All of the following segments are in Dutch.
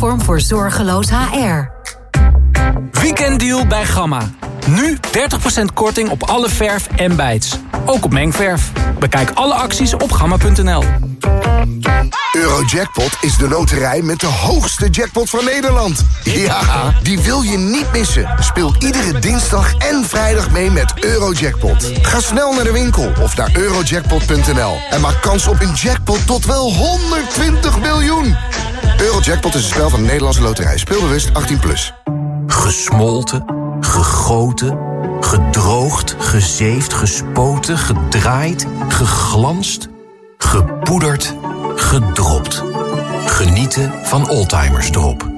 platform voor zorgeloos HR. Weekenddeal bij Gamma. Nu 30% korting op alle verf en bijts. Ook op mengverf. Bekijk alle acties op gamma.nl. Eurojackpot is de loterij met de hoogste jackpot van Nederland. Ja, die wil je niet missen. Speel iedere dinsdag en vrijdag mee met Eurojackpot. Ga snel naar de winkel of naar eurojackpot.nl en maak kans op een jackpot tot wel 120 miljoen. Eurojackpot is een spel van de Nederlandse loterij. Speelbewust 18+. Plus. Gesmolten, gegoten, gedroogd, gezeefd, gespoten, gedraaid, geglanst, gepoederd, gedropt. Genieten van Oldtimers Drop.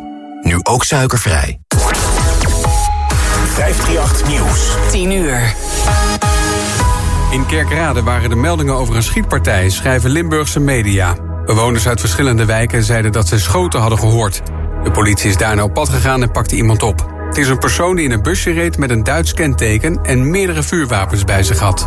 Nu ook suikervrij. 538 Nieuws. 10 uur. In Kerkrade waren de meldingen over een schietpartij, schrijven Limburgse media. Bewoners uit verschillende wijken zeiden dat ze schoten hadden gehoord. De politie is daarna op pad gegaan en pakte iemand op. Het is een persoon die in een busje reed met een Duits kenteken en meerdere vuurwapens bij zich had.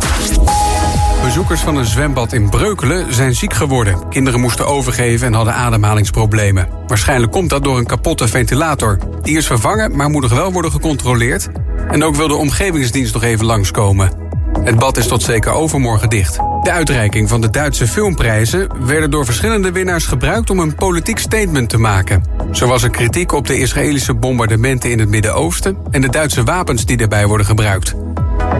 Bezoekers van een zwembad in Breukelen zijn ziek geworden. Kinderen moesten overgeven en hadden ademhalingsproblemen. Waarschijnlijk komt dat door een kapotte ventilator. Die is vervangen, maar moet nog wel worden gecontroleerd. En ook wil de omgevingsdienst nog even langskomen. Het bad is tot zeker overmorgen dicht. De uitreiking van de Duitse filmprijzen werden door verschillende winnaars gebruikt om een politiek statement te maken. Zo was er kritiek op de Israëlische bombardementen in het Midden-Oosten en de Duitse wapens die daarbij worden gebruikt.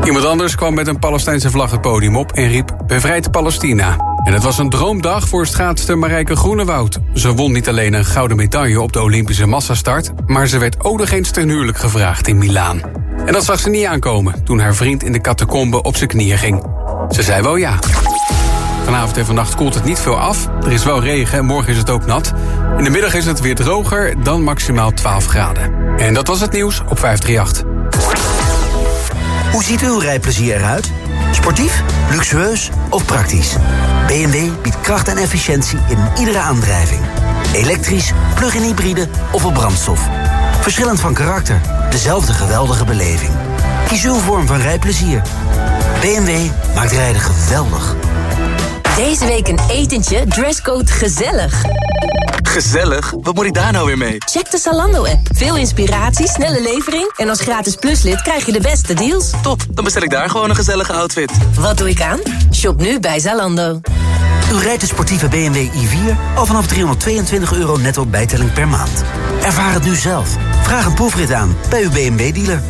Iemand anders kwam met een Palestijnse vlag het podium op en riep Bevrijd Palestina. En het was een droomdag voor schaatster Marijke Groenewoud. Ze won niet alleen een gouden medaille op de Olympische massastart... maar ze werd Odegeens ten huwelijk gevraagd in Milaan. En dat zag ze niet aankomen toen haar vriend in de catacombe op zijn knieën ging. Ze zei wel ja. Vanavond en vannacht koelt het niet veel af. Er is wel regen en morgen is het ook nat. In de middag is het weer droger dan maximaal 12 graden. En dat was het nieuws op 538. Hoe ziet uw rijplezier eruit? Sportief, luxueus of praktisch? BMW biedt kracht en efficiëntie in iedere aandrijving. Elektrisch, plug-in hybride of op brandstof. Verschillend van karakter, dezelfde geweldige beleving. Kies uw vorm van rijplezier. BMW maakt rijden geweldig. Deze week een etentje, dresscode gezellig. Gezellig? Wat moet ik daar nou weer mee? Check de Zalando-app. Veel inspiratie, snelle levering... en als gratis pluslid krijg je de beste deals. Top, dan bestel ik daar gewoon een gezellige outfit. Wat doe ik aan? Shop nu bij Zalando. U rijdt de sportieve BMW i4 al vanaf 322 euro netto bijtelling per maand. Ervaar het nu zelf. Vraag een proefrit aan bij uw BMW-dealer.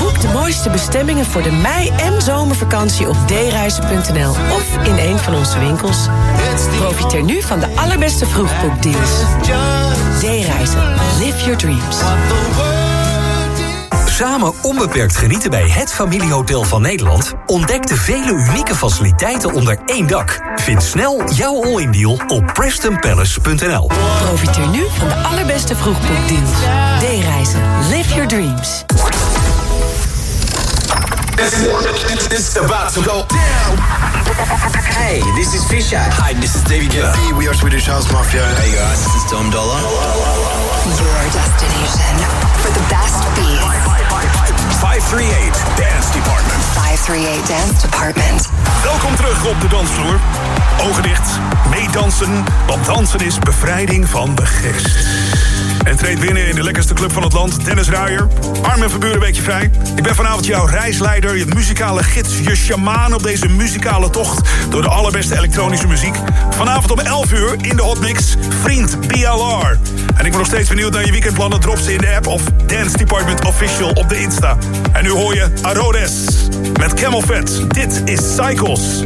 Boek de mooiste bestemmingen voor de mei- en zomervakantie op dereizen.nl of in een van onze winkels. Profiteer nu van de allerbeste vroegboekdeals. D-reizen. Live your dreams. Samen onbeperkt genieten bij het familiehotel van Nederland? Ontdek de vele unieke faciliteiten onder één dak. Vind snel jouw all-in deal op PrestonPalace.nl. Profiteer nu van de allerbeste vroegboekdeals. D-reizen. Live your dreams. This is about to go down. Hey, this is Fisher. Hi, this is David Guetta. Hey, we are Swedish House Mafia. Hey guys, this is Dom Dollar. Your destination for the best beats. 538 Dance Department. 538 Dance Department. Welkom terug op de dansvloer. Ogen dicht, meedansen, want dansen is bevrijding van de geest. En treedt binnen in de lekkerste club van het land, Dennis Ruijer. Armin van Buren, weekje vrij. Ik ben vanavond jouw reisleider, je muzikale gids, je shamaan op deze muzikale tocht door de allerbeste elektronische muziek. Vanavond om 11 uur in de Hotmix, vriend BLR. En ik ben nog steeds benieuwd naar je weekendplannen. Drop ze in de app of Dance Department Official op de Insta. En nu hoor je Arodes met Camel Fat. Dit is Cycles.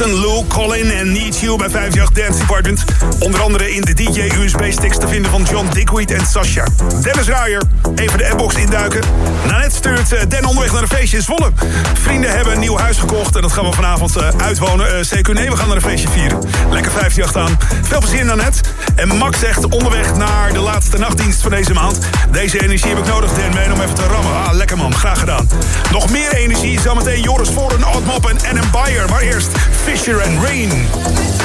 Martin, Lou, Colin en Need You bij 58 Dance Department. Onder andere in de DJ USB-sticks te vinden van John Dickweed en Sasha. Dennis Ruijer, even de app-box induiken. Nanette stuurt uh, Den onderweg naar een feestje in Zwolle. Vrienden hebben een nieuw huis gekocht en dat gaan we vanavond uh, uitwonen. Uh, CQ, nee, we gaan naar een feestje vieren. Lekker 58 aan. Veel plezier Nanette. En Max zegt onderweg naar de laatste nachtdienst van deze maand. Deze energie heb ik nodig, Den, om even te rammen. Ah, lekker man, graag gedaan. Nog meer energie, zometeen Joris Voren, Oddmop en Adam Bayer. Maar eerst Fisher and Rain.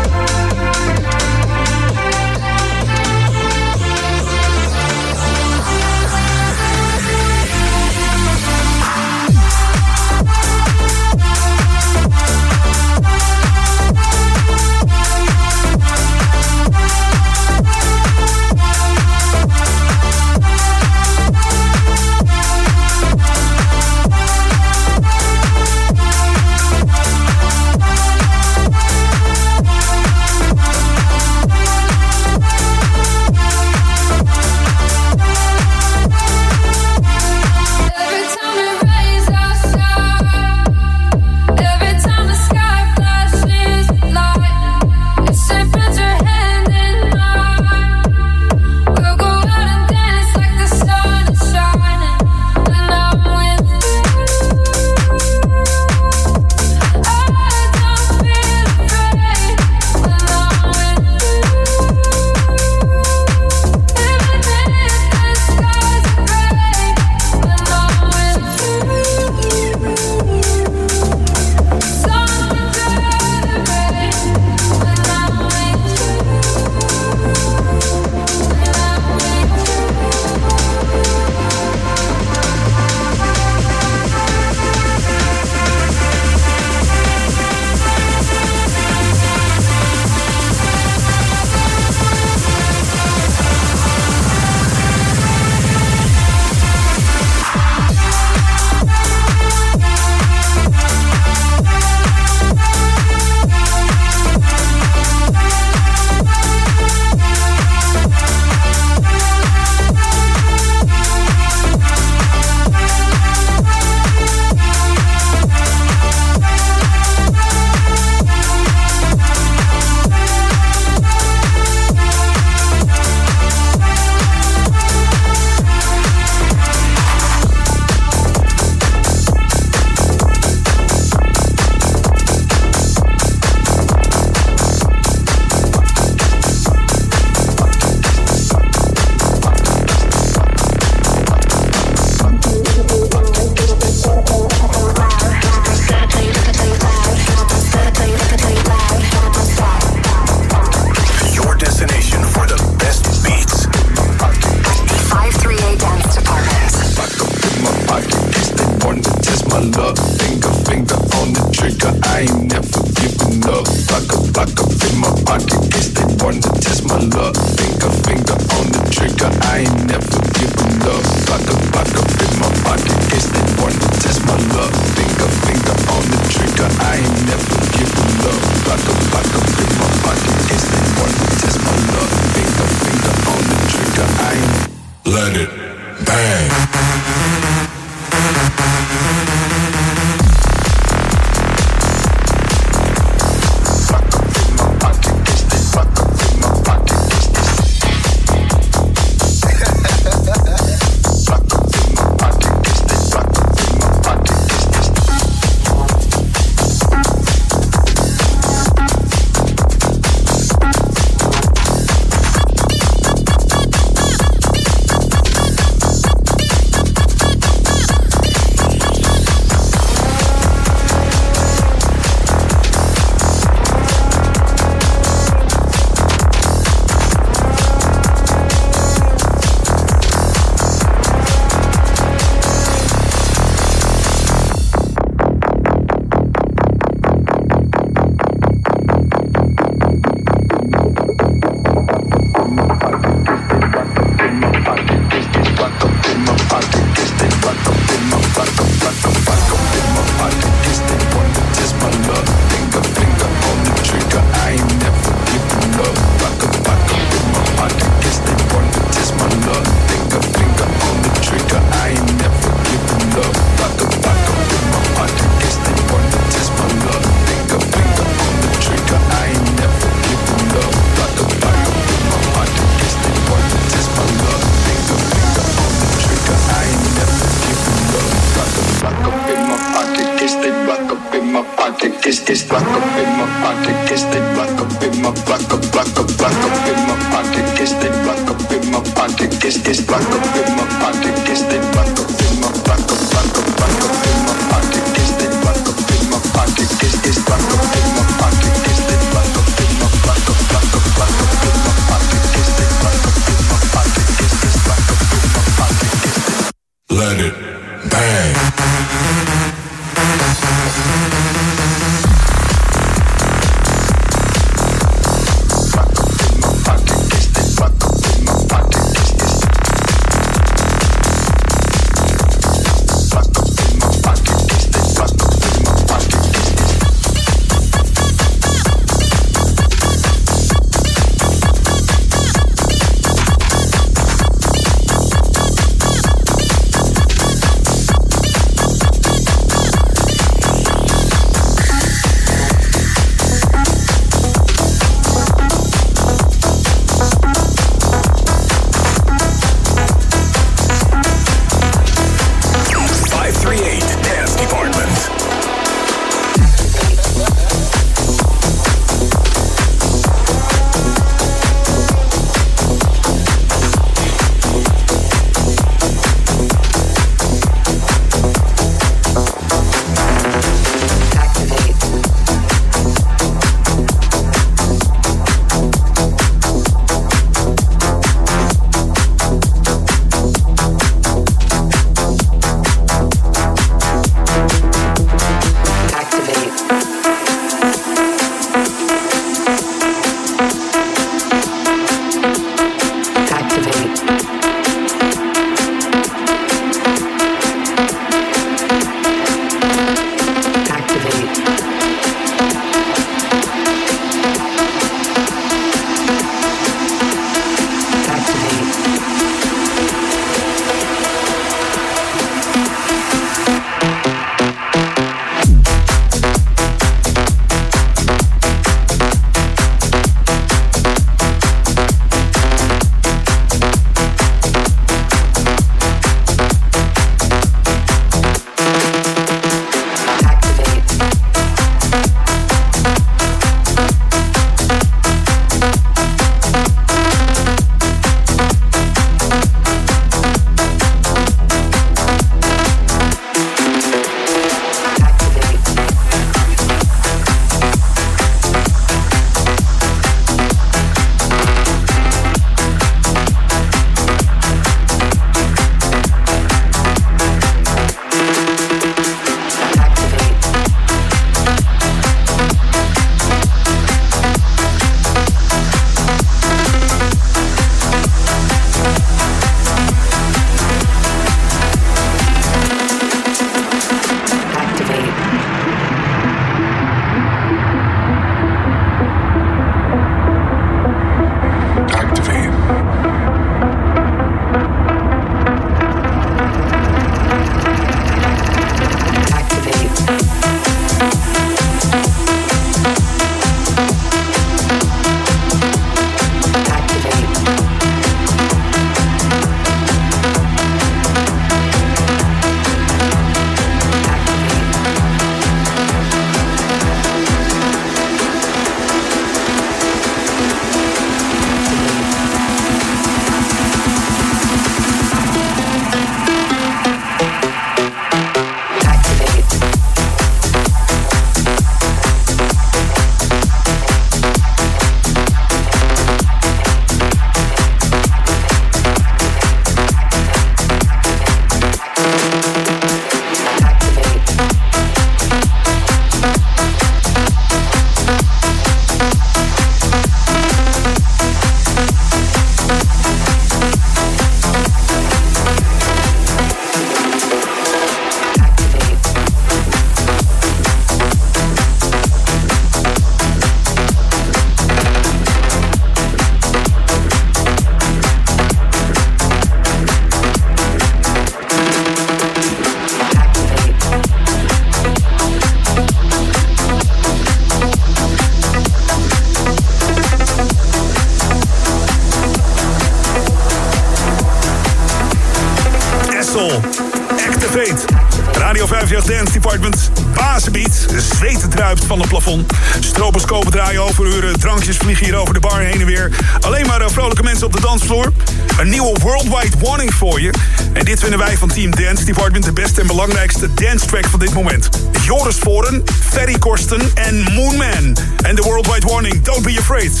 Zegt Dance Department. Bazenbeat, zweten druipt van het plafond. Stroboscopen draaien overuren, drankjes vliegen hier over de bar heen en weer. Alleen maar eh, vrolijke mensen op de dansvloer. Een nieuwe worldwide warning voor je. En dit vinden wij van Team Dance Department de beste en belangrijkste dance track van dit moment. Joris Voren, Ferry Korsten en Moonman. En de worldwide warning, don't be afraid.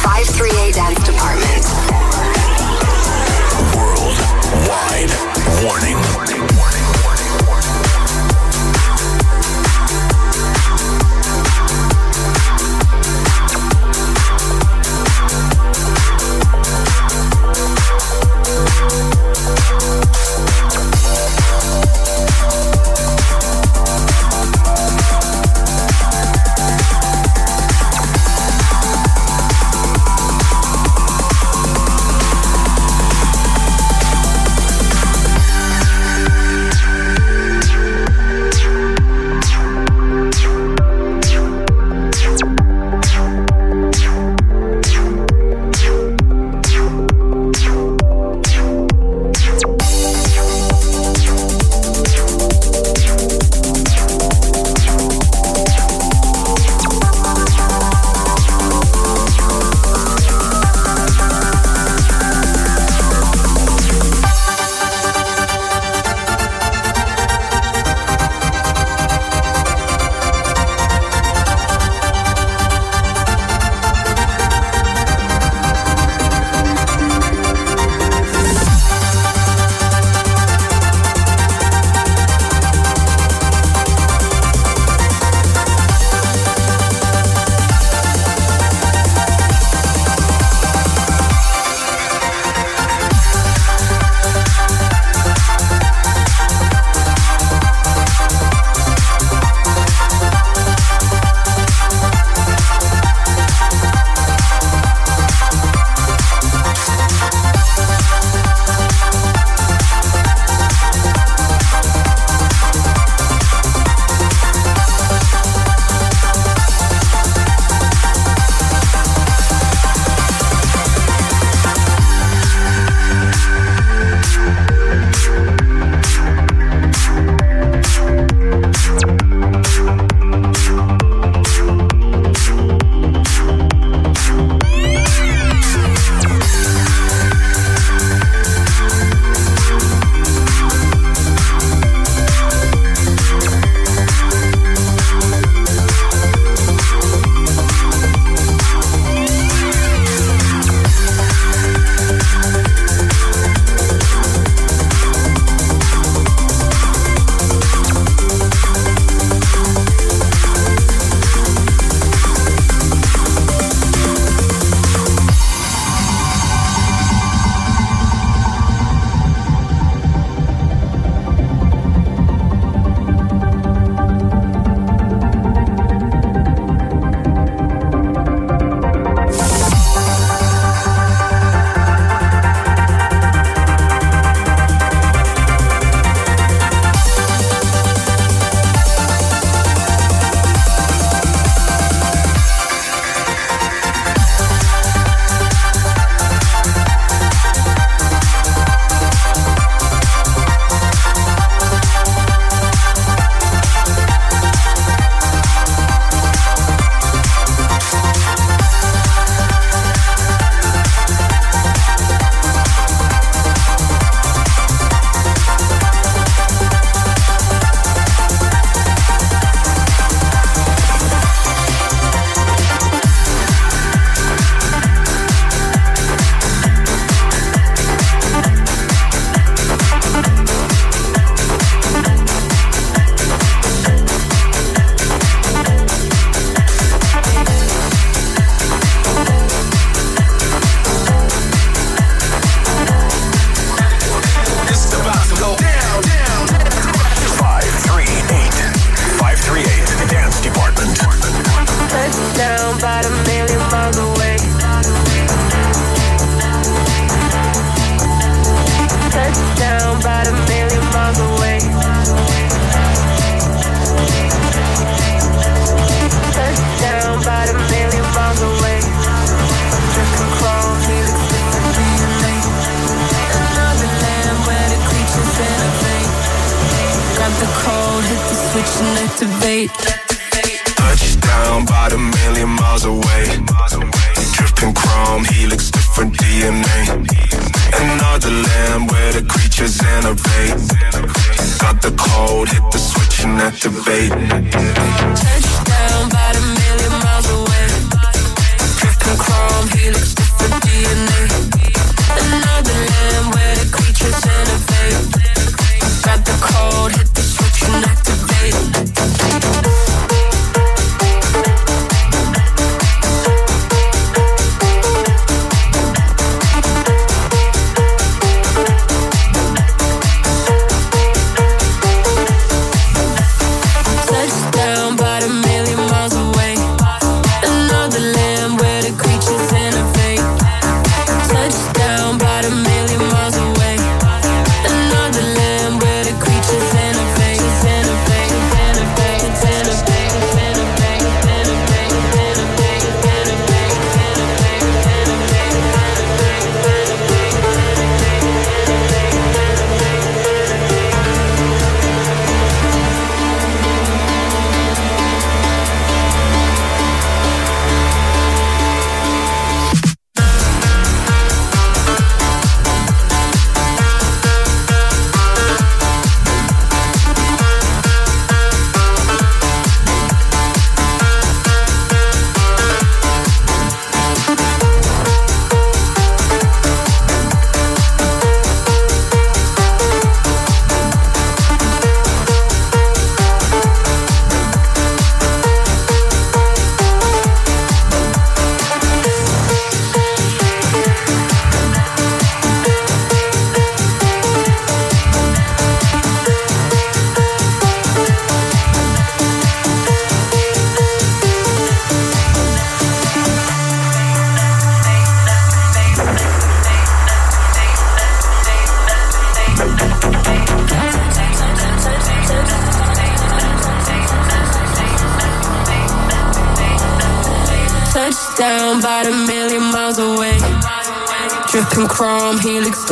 538 Dance Department. Worldwide warning.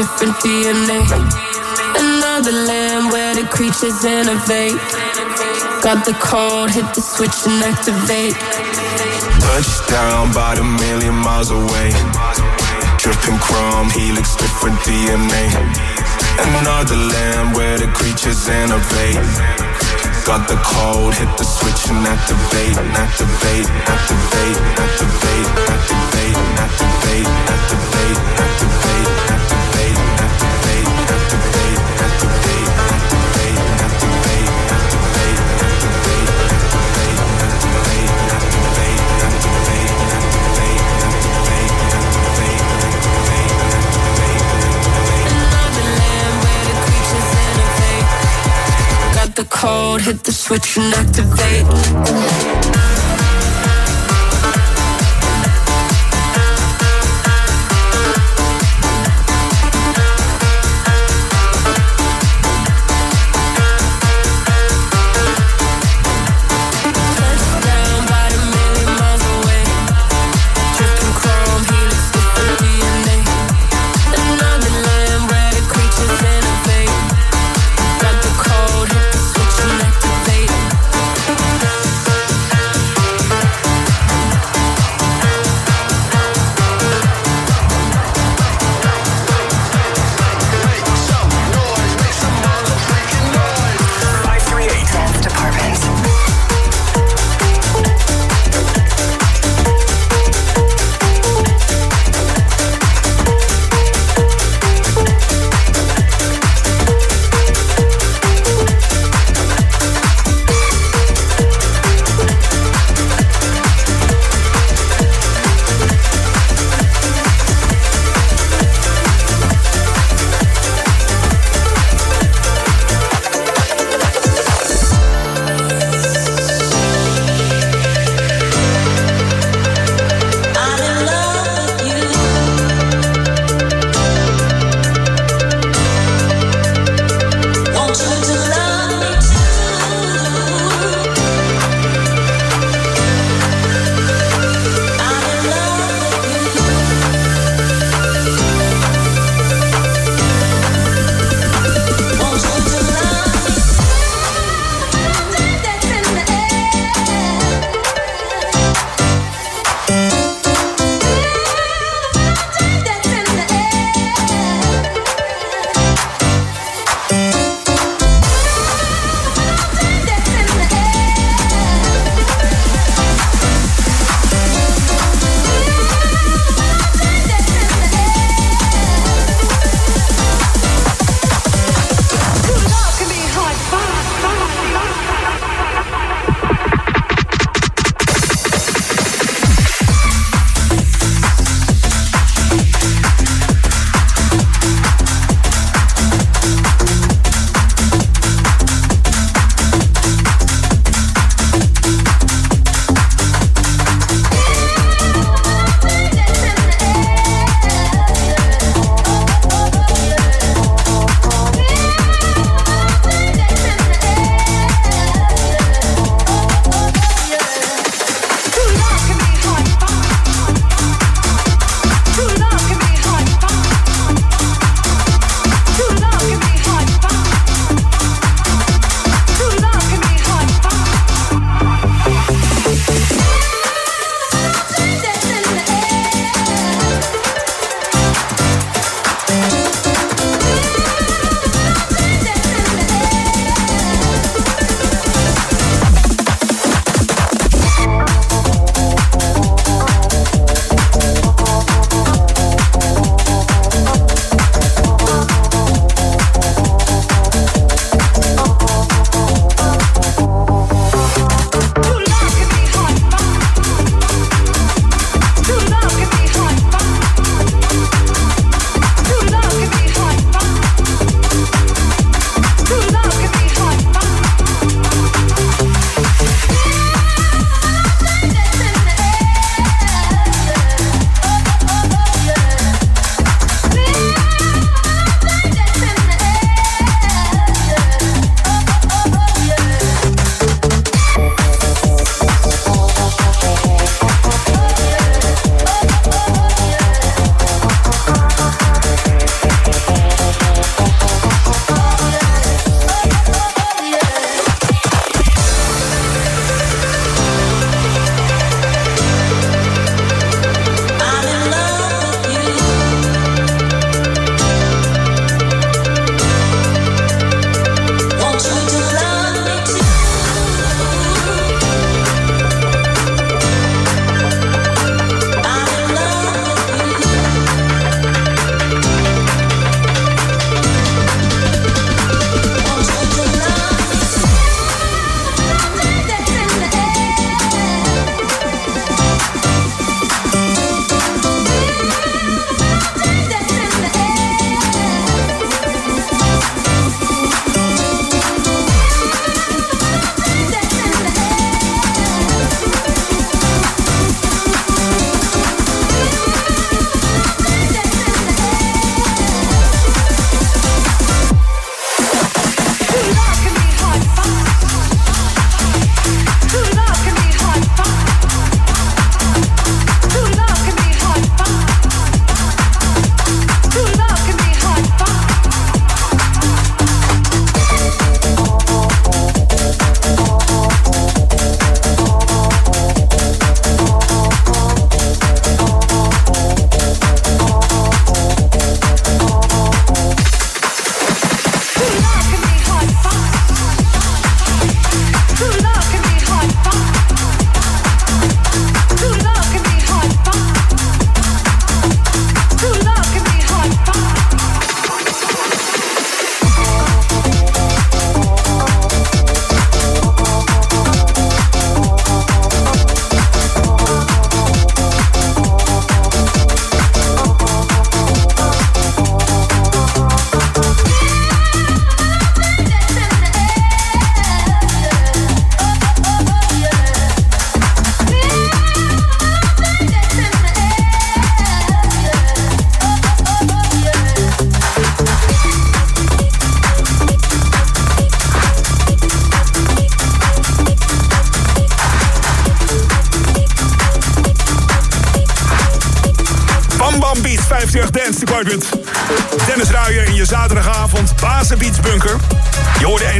different DNA. Another land where the creatures innovate. Got the code, hit the switch and activate. Touchdown, about a million miles away. Dripping chrome, helix, different DNA. Another land where the creatures innovate. Got the code, hit the switch and activate, activate, activate, activate, activate, activate, activate, activate. activate. cold, hit the switch and activate.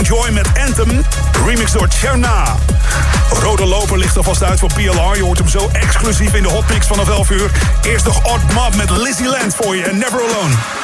Enjoy met Anthem, remix door Cherna. Rode Loper ligt alvast uit voor PLR. Je hoort hem zo exclusief in de hotmix vanaf 11 uur. Eerst nog Odd Mob met Lizzie Land voor je en Never Alone.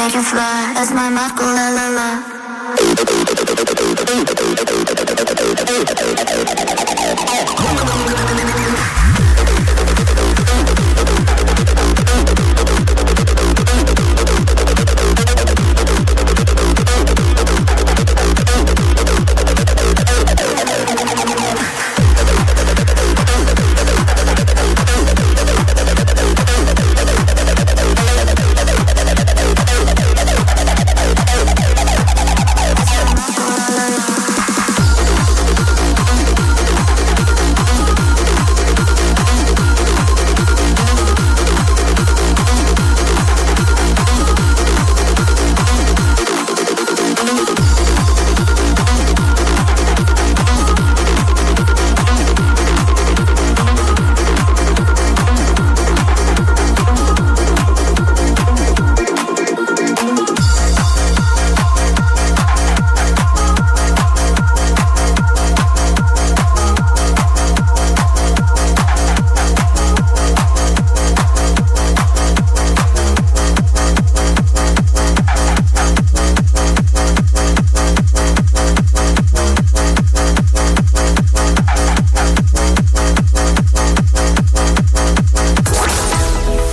Let you fly That's my mouth, la la la.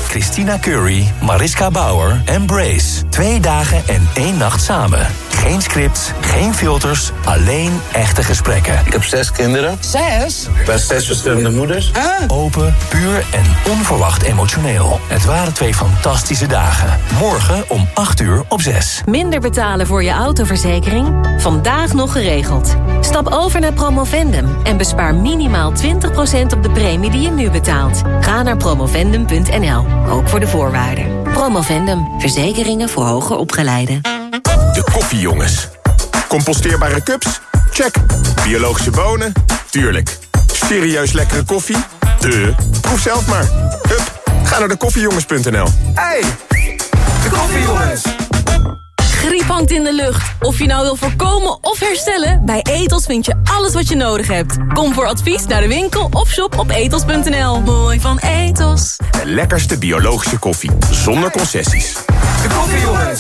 Christina Curry, Mariska Bauer en Brace. Twee dagen en één nacht samen. Geen scripts, geen filters, alleen echte gesprekken. Ik heb zes kinderen. Zes? Bij zes verschillende moeders. Open, puur en onverwacht emotioneel. Het waren twee fantastische dagen. Morgen om 8 uur op 6. Minder betalen voor je autoverzekering? Vandaag nog geregeld. Stap over naar Promovendum en bespaar minimaal 20% op de premie die je nu betaalt. Ga naar promovendum.nl, ook voor de voorwaarden. Promovendum, verzekeringen voor hoger opgeleiden. De koffiejongens. Composteerbare cups? Check. Biologische bonen? Tuurlijk. Serieus lekkere koffie? De. Proef zelf maar. Hup, ga naar de koffiejongens.nl. Hey, de koffiejongens. Griep hangt in de lucht. Of je nou wil voorkomen of herstellen, bij Etos vind je alles wat je nodig hebt. Kom voor advies naar de winkel of shop op etos.nl. Mooi van Etos. De lekkerste biologische koffie, zonder concessies. De koffiejongens.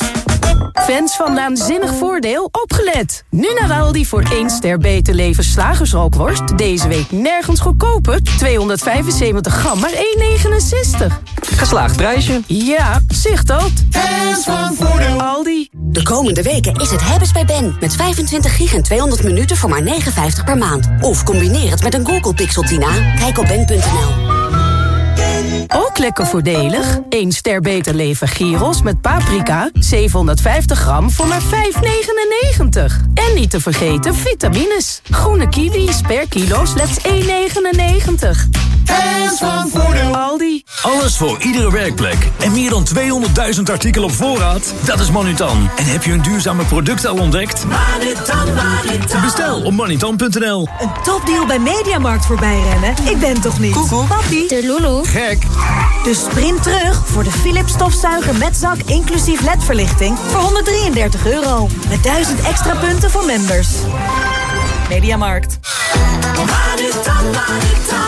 Fans van Naanzinnig Voordeel, opgelet! Nu naar Aldi voor 1 ster beter leven slagersrookworst. Deze week nergens goedkoper. 275 gram, maar 1,69. Geslaagd prijsje. Ja, zicht dat. Fans van Voordeel. Aldi. De komende weken is het hebben's bij Ben. Met 25 gig en 200 minuten voor maar 59 per maand. Of combineer het met een Google Pixel Tina. Kijk op ben.nl. Ook lekker voordelig. 1 ster beter leven gyros met paprika. 750 gram voor maar 5,99. En niet te vergeten vitamines. Groene kiwis per kilo slechts 1,99. Fans van Voordeel. Aldi. Alles voor iedere werkplek. En meer dan 200.000 artikelen op voorraad? Dat is Manutan. En heb je een duurzame product al ontdekt? Manutan, Manutan. Manutan.nl. Een topdeal bij Mediamarkt voorbij rennen? Ik ben toch niet? Koekoek. Papi. De Lulu. Gek. Dus sprint terug voor de Philips stofzuiger met zak inclusief ledverlichting voor 133 euro. Met 1000 extra punten voor members. Mediamarkt.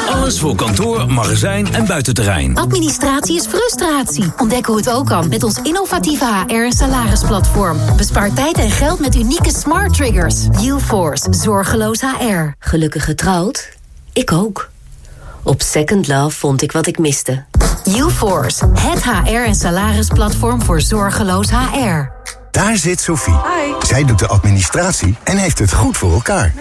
Alles voor kantoor, magazijn en buitenterrein. Administratie is frustratie. Ontdek hoe het ook kan met ons innovatieve HR- en salarisplatform. Bespaar tijd en geld met unieke smart triggers. UForce, zorgeloos HR. Gelukkig getrouwd? Ik ook. Op Second Love vond ik wat ik miste. UForce, het HR- en salarisplatform voor zorgeloos HR. Daar zit Sophie. Zij doet de administratie en heeft het goed voor elkaar.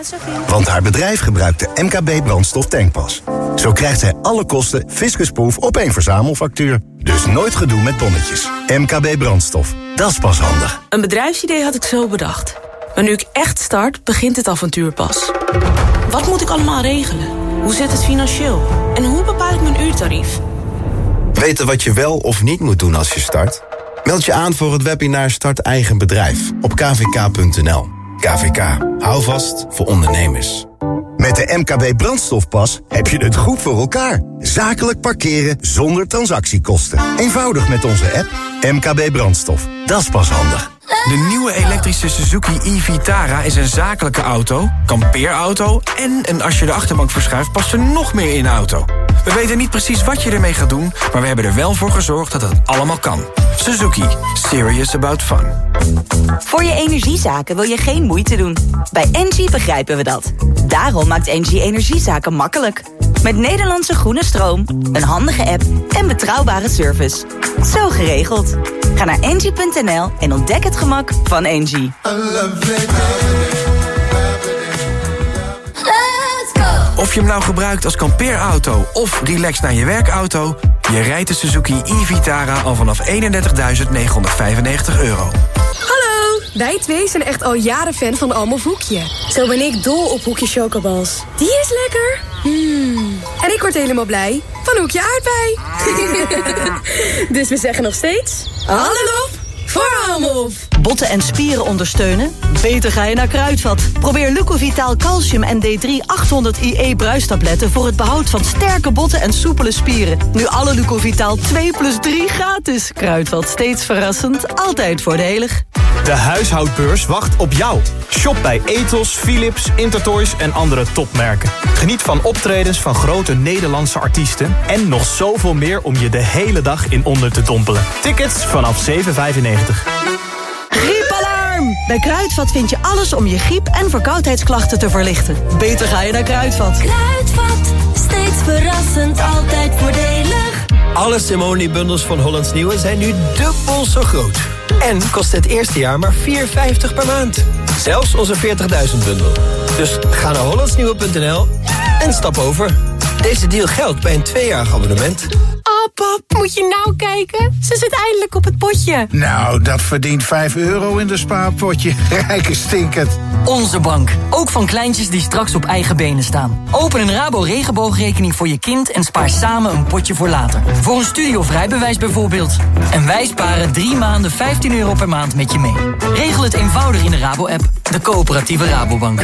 Want haar bedrijf gebruikt de MKB brandstof tankpas. Zo krijgt zij alle kosten fiscusproof op één verzamelfactuur. Dus nooit gedoe met bonnetjes. MKB brandstof. Dat is pas handig. Een bedrijfsidee had ik zo bedacht. Maar nu ik echt start, begint het avontuur pas. Wat moet ik allemaal regelen? Hoe zit het financieel? En hoe bepaal ik mijn uurtarief? Weten wat je wel of niet moet doen als je start? Meld je aan voor het webinar Start Eigen Bedrijf op kvk.nl. KVK, hou vast voor ondernemers. Met de MKB brandstofpas heb je het goed voor elkaar. Zakelijk parkeren zonder transactiekosten. Eenvoudig met onze app MKB Brandstof. Dat is pas handig. De nieuwe elektrische Suzuki e-Vitara is een zakelijke auto, kampeerauto... en een als je de achterbank verschuift past er nog meer in de auto. We weten niet precies wat je ermee gaat doen... maar we hebben er wel voor gezorgd dat het allemaal kan. Suzuki. Serious about fun. Voor je energiezaken wil je geen moeite doen. Bij Engie begrijpen we dat. Daarom maakt Engie energiezaken makkelijk. Met Nederlandse groene stroom, een handige app en betrouwbare service. Zo geregeld. Ga naar engie.nl en ontdek het gemak van Engie. Of je hem nou gebruikt als kampeerauto of relax naar je werkauto... je rijdt de Suzuki e-Vitara al vanaf 31.995 euro. Hallo, wij twee zijn echt al jaren fan van Almof Hoekje. Zo ben ik dol op Hoekje Chocobals. Die is lekker. Mm. En ik word helemaal blij van Hoekje Aardbei. dus we zeggen nog steeds... Lof voor Almof. Botten en spieren ondersteunen? Beter ga je naar Kruidvat. Probeer Lucovitaal Calcium en D3 800 IE bruistabletten... voor het behoud van sterke botten en soepele spieren. Nu alle Lucovitaal 2 plus 3 gratis. Kruidvat, steeds verrassend, altijd voordelig. De huishoudbeurs wacht op jou. Shop bij Ethos, Philips, Intertoys en andere topmerken. Geniet van optredens van grote Nederlandse artiesten... en nog zoveel meer om je de hele dag in onder te dompelen. Tickets vanaf 7,95. Bij Kruidvat vind je alles om je griep- en verkoudheidsklachten te verlichten. Beter ga je naar Kruidvat. Kruidvat, steeds verrassend, altijd voordelig. Alle Simone-bundels van Hollands Nieuwe zijn nu dubbel zo groot. En kost het eerste jaar maar 4,50 per maand. Zelfs onze 40.000-bundel. Dus ga naar hollandsnieuwe.nl en stap over. Deze deal geldt bij een tweejarig abonnement. Oh, pap, moet je nou kijken? Ze zit eindelijk op het potje. Nou, dat verdient 5 euro in de spaarpotje. Rijke stinkend. Onze bank. Ook van kleintjes die straks op eigen benen staan. Open een Rabo regenboogrekening voor je kind en spaar samen een potje voor later. Voor een studie of rijbewijs bijvoorbeeld. En wij sparen drie maanden 15 euro per maand met je mee. Regel het eenvoudig in de Rabo-app. De coöperatieve Rabobank.